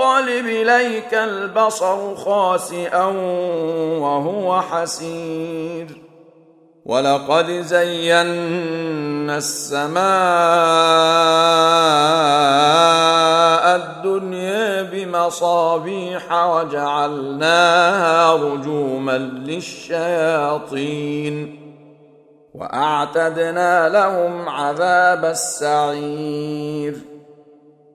ينقلب إليك البصر خاسئا وهو حسير. ولقد زينا السماء الدنيا بمصابيح وجعلناها رجوما للشياطين. وأعتدنا لهم عذاب السعير.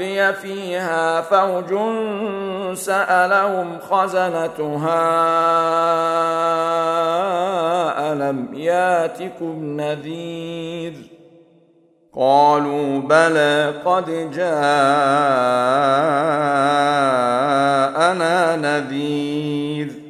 القي فيها فوج سألهم خزنتها ألم ياتكم نذير؟ قالوا بلى قد جاءنا نذير.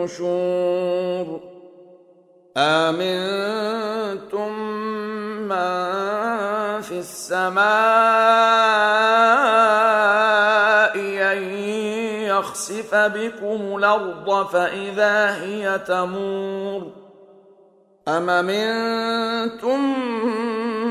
النشور. آمنتم من في السماء أن يخسف بكم الأرض فإذا هي تمور. أم منتم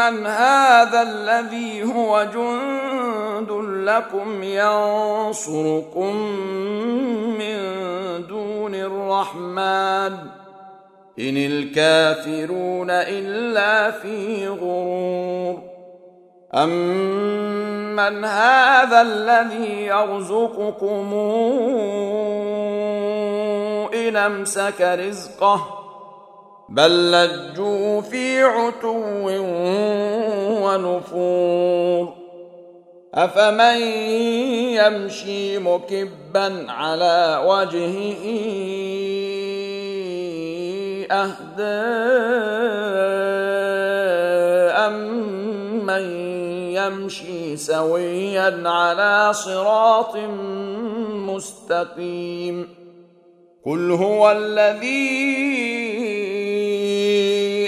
أمن هذا الذي هو جند لكم ينصركم من دون الرحمن إن الكافرون إلا في غرور أمن هذا الذي يرزقكم إن أمسك رزقه بل لجوا في عتو ونفور. أفمن يمشي مكبا على وجهه أهدى امن يمشي سويا على صراط مستقيم. قل هو الذي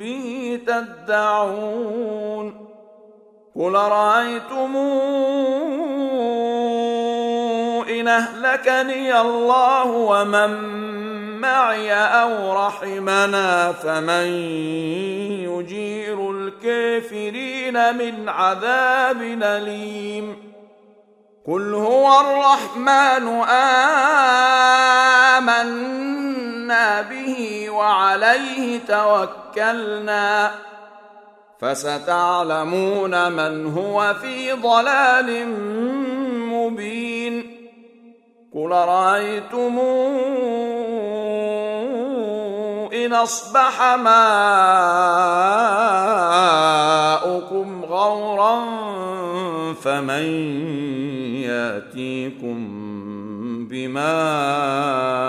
به تدعون قل رأيتم إن أهلكني الله ومن معي أو رحمنا فمن يجير الكافرين من عذاب أليم قل هو الرحمن آمنا به وعليه توكلنا فستعلمون من هو في ضلال مبين قل رايتم ان اصبح ماؤكم غورا فمن ياتيكم بماء